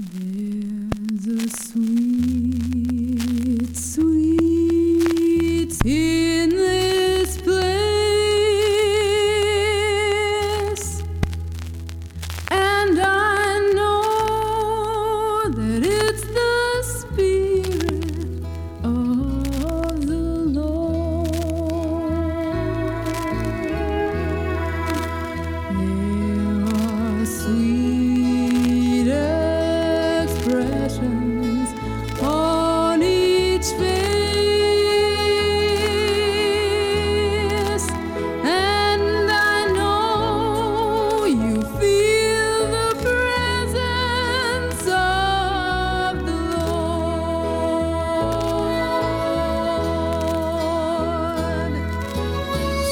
There's a sweet,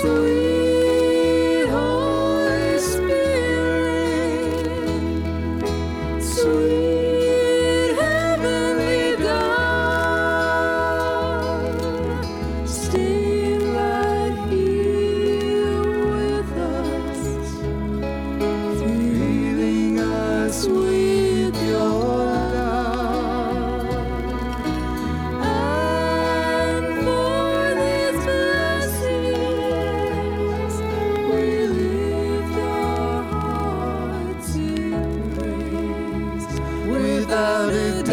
Sweet Without a